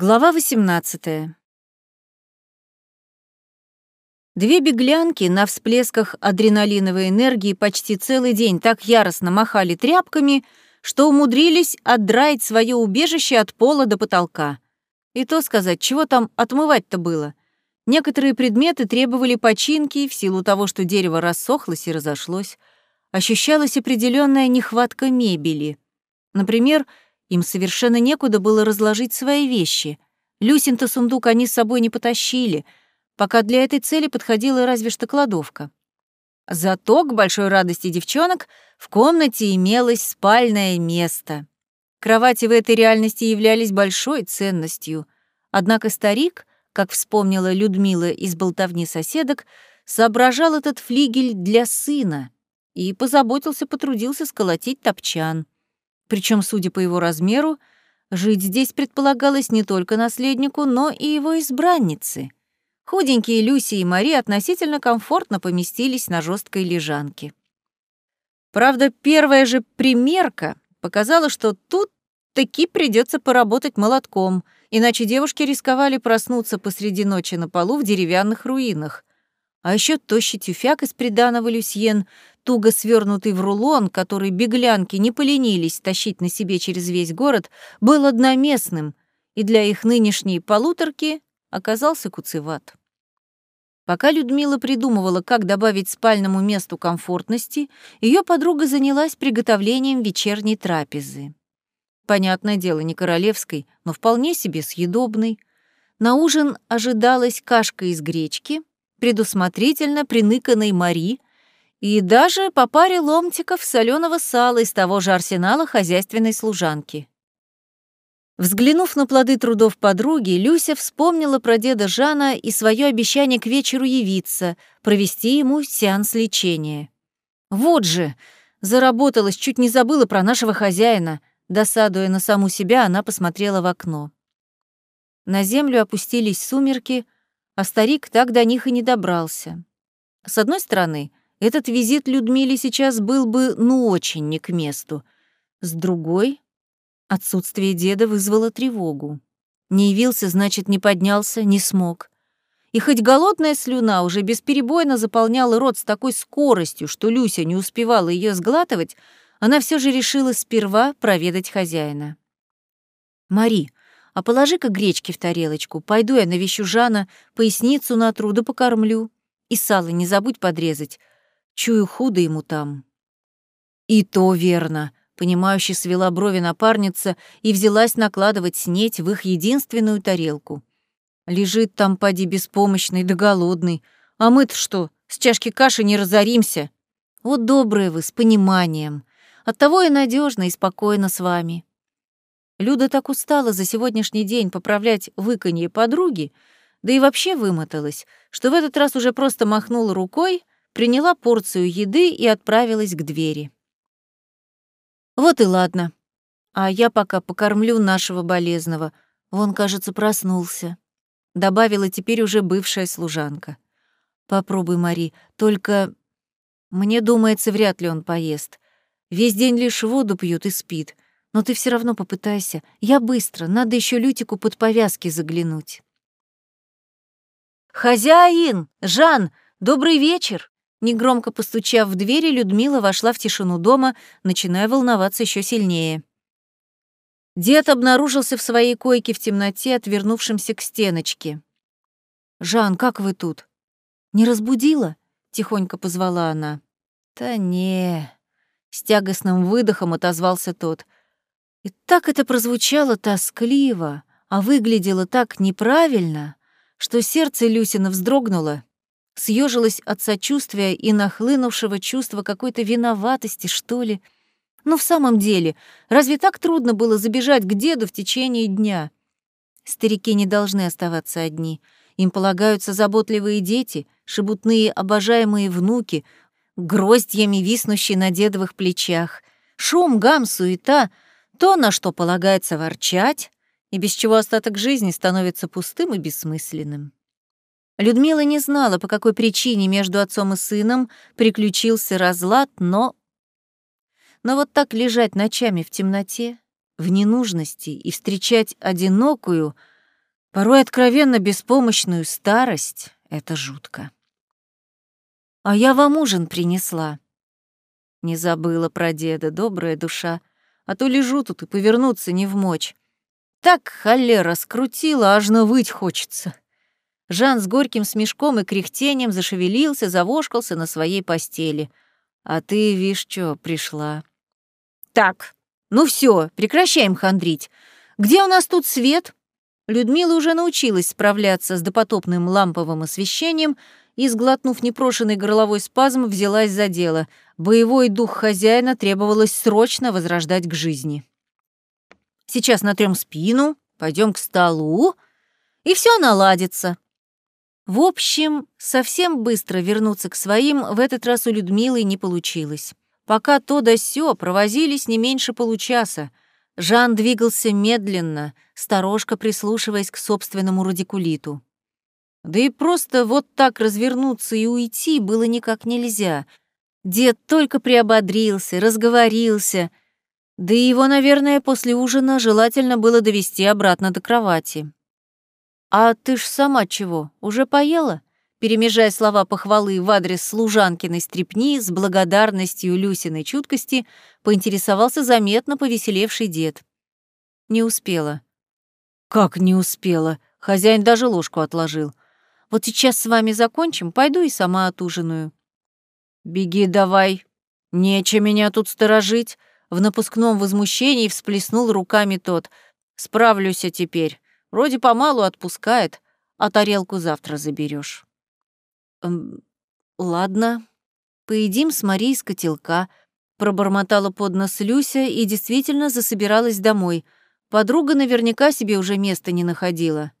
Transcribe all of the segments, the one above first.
Глава 18. Две беглянки на всплесках адреналиновой энергии почти целый день так яростно махали тряпками, что умудрились отдраить свое убежище от пола до потолка. И то сказать, чего там отмывать-то было. Некоторые предметы требовали починки в силу того, что дерево рассохлось и разошлось. Ощущалась определенная нехватка мебели. Например, им совершенно некуда было разложить свои вещи. Люсин-то сундук они с собой не потащили, пока для этой цели подходила разве что кладовка. Зато, к большой радости девчонок, в комнате имелось спальное место. Кровати в этой реальности являлись большой ценностью. Однако старик, как вспомнила Людмила из болтовни соседок, соображал этот флигель для сына и позаботился, потрудился сколотить топчан — причем, судя по его размеру, жить здесь предполагалось не только наследнику, но и его избраннице. Худенькие Люси и Мари относительно комфортно поместились на жесткой лежанке. Правда, первая же примерка показала, что тут таки придется поработать молотком, иначе девушки рисковали проснуться посреди ночи на полу в деревянных руинах. А еще тощий тюфяк из приданого Люсьен туго свернутый в рулон, который беглянки не поленились тащить на себе через весь город, был одноместным и для их нынешней полуторки оказался куцеват. Пока Людмила придумывала, как добавить спальному месту комфортности, ее подруга занялась приготовлением вечерней трапезы. Понятное дело, не королевской, но вполне себе съедобной. На ужин ожидалась кашка из гречки, предусмотрительно приныканной Мари, и даже по паре ломтиков соленого сала из того же арсенала хозяйственной служанки. Взглянув на плоды трудов подруги, Люся вспомнила про деда Жана и свое обещание к вечеру явиться, провести ему сеанс лечения. «Вот же!» Заработалась, чуть не забыла про нашего хозяина. Досадуя на саму себя, она посмотрела в окно. На землю опустились сумерки, а старик так до них и не добрался. С одной стороны, этот визит Людмиле сейчас был бы ну очень не к месту. С другой, отсутствие деда вызвало тревогу. Не явился, значит, не поднялся, не смог. И хоть голодная слюна уже бесперебойно заполняла рот с такой скоростью, что Люся не успевала ее сглатывать, она все же решила сперва проведать хозяина. «Мари, а положи-ка гречки в тарелочку, пойду я навещу Жана, поясницу натру да покормлю. И сало не забудь подрезать, Чую, худо ему там. И то верно, понимающе свела брови напарница и взялась накладывать снеть в их единственную тарелку. Лежит там, поди, беспомощный да голодный. А мы-то что, с чашки каши не разоримся? Вот добрые вы, с пониманием. Оттого и надежно и спокойно с вами. Люда так устала за сегодняшний день поправлять выканье подруги, да и вообще вымоталась, что в этот раз уже просто махнула рукой приняла порцию еды и отправилась к двери. Вот и ладно. А я пока покормлю нашего болезного. Он, кажется, проснулся. Добавила теперь уже бывшая служанка. Попробуй, Мари, только... Мне думается, вряд ли он поест. Весь день лишь воду пьет и спит. Но ты все равно попытайся. Я быстро, надо еще Лютику под повязки заглянуть. «Хозяин! Жан! Добрый вечер!» Негромко постучав в двери, Людмила вошла в тишину дома, начиная волноваться еще сильнее. Дед обнаружился в своей койке в темноте, отвернувшимся к стеночке. «Жан, как вы тут?» «Не разбудила?» — тихонько позвала она. «Да не...» — с тягостным выдохом отозвался тот. И так это прозвучало тоскливо, а выглядело так неправильно, что сердце Люсина вздрогнуло съежилась от сочувствия и нахлынувшего чувства какой-то виноватости, что ли. Но в самом деле, разве так трудно было забежать к деду в течение дня? Старики не должны оставаться одни. Им полагаются заботливые дети, шебутные обожаемые внуки, гроздьями виснущие на дедовых плечах. Шум, гам, суета — то, на что полагается ворчать, и без чего остаток жизни становится пустым и бессмысленным. Людмила не знала, по какой причине между отцом и сыном приключился разлад, но... Но вот так лежать ночами в темноте, в ненужности и встречать одинокую, Порой откровенно беспомощную старость — это жутко. «А я вам ужин принесла». Не забыла про деда, добрая душа, а то лежу тут и повернуться не в мочь. Так холера скрутила, аж навыть хочется. Жан с горьким смешком и кряхтением зашевелился, завошкался на своей постели. А ты, вишь, чё, пришла. Так, ну все, прекращаем хандрить. Где у нас тут свет? Людмила уже научилась справляться с допотопным ламповым освещением и, сглотнув непрошенный горловой спазм, взялась за дело. Боевой дух хозяина требовалось срочно возрождать к жизни. Сейчас натрем спину, пойдем к столу, и все наладится. В общем, совсем быстро вернуться к своим в этот раз у Людмилы не получилось. Пока то да сё провозились не меньше получаса. Жан двигался медленно, сторожко прислушиваясь к собственному радикулиту. Да и просто вот так развернуться и уйти было никак нельзя. Дед только приободрился, разговорился, да и его, наверное, после ужина желательно было довести обратно до кровати. «А ты ж сама чего, уже поела?» Перемежая слова похвалы в адрес служанкиной стрепни с благодарностью Люсиной чуткости, поинтересовался заметно повеселевший дед. Не успела. «Как не успела?» Хозяин даже ложку отложил. «Вот сейчас с вами закончим, пойду и сама отужинаю». «Беги давай, нече меня тут сторожить», в напускном возмущении всплеснул руками тот. «Справлюсь я теперь. Вроде помалу отпускает, а тарелку завтра заберешь. «Эм, ладно, поедим с Марией с котелка», пробормотала под нос Люся и действительно засобиралась домой. Подруга наверняка себе уже места не находила.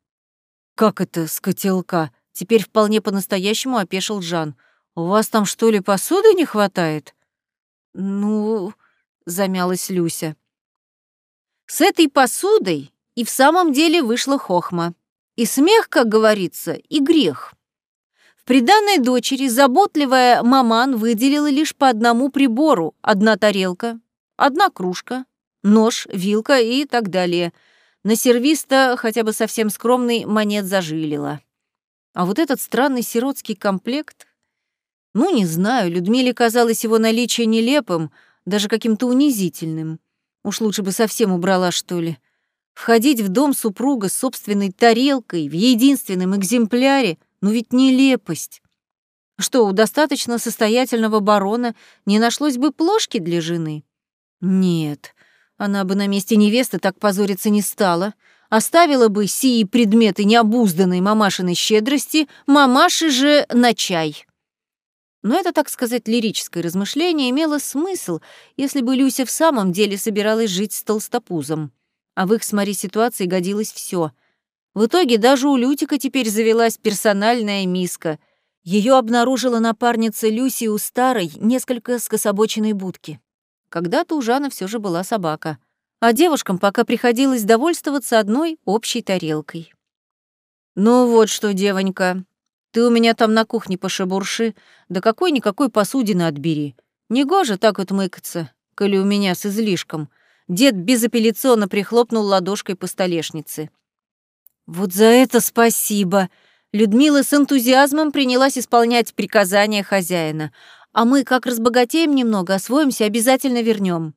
«Как это с котелка?» Теперь вполне по-настоящему опешил Жан. «У вас там, что ли, посуды не хватает?» «Ну...» — замялась Люся. «С этой посудой и в самом деле вышла хохма. И смех, как говорится, и грех. В приданной дочери заботливая маман выделила лишь по одному прибору, одна тарелка, одна кружка, нож, вилка и так далее. На сервиста, хотя бы совсем скромный, монет зажилила. А вот этот странный сиротский комплект... Ну, не знаю, Людмиле казалось его наличие нелепым, даже каким-то унизительным. Уж лучше бы совсем убрала, что ли. Входить в дом супруга с собственной тарелкой в единственном экземпляре, ну ведь нелепость. Что, у достаточно состоятельного барона не нашлось бы плошки для жены? Нет, она бы на месте невесты так позориться не стала. Оставила бы сии предметы необузданной мамашиной щедрости, мамаши же на чай. Но это, так сказать, лирическое размышление имело смысл, если бы Люся в самом деле собиралась жить с толстопузом а в их с Мари ситуации годилось все. В итоге даже у Лютика теперь завелась персональная миска. Ее обнаружила напарница Люси у старой, несколько скособоченной будки. Когда-то у Жана все же была собака, а девушкам пока приходилось довольствоваться одной общей тарелкой. «Ну вот что, девонька, ты у меня там на кухне пошебурши, да какой-никакой посудины отбери. Негоже так вот мыкаться, коли у меня с излишком», Дед безапелляционно прихлопнул ладошкой по столешнице. «Вот за это спасибо!» Людмила с энтузиазмом принялась исполнять приказания хозяина. «А мы, как разбогатеем немного, освоимся, обязательно вернем.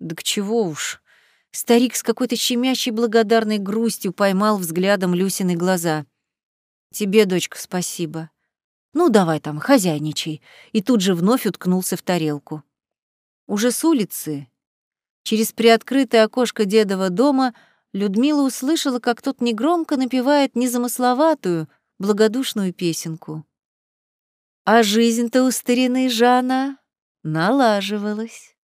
«Да к чего уж!» Старик с какой-то щемящей благодарной грустью поймал взглядом Люсины глаза. «Тебе, дочка, спасибо. Ну, давай там, хозяйничай». И тут же вновь уткнулся в тарелку. Уже с улицы Через приоткрытое окошко дедова дома Людмила услышала, как тот негромко напевает незамысловатую, благодушную песенку. А жизнь-то у старины Жана налаживалась.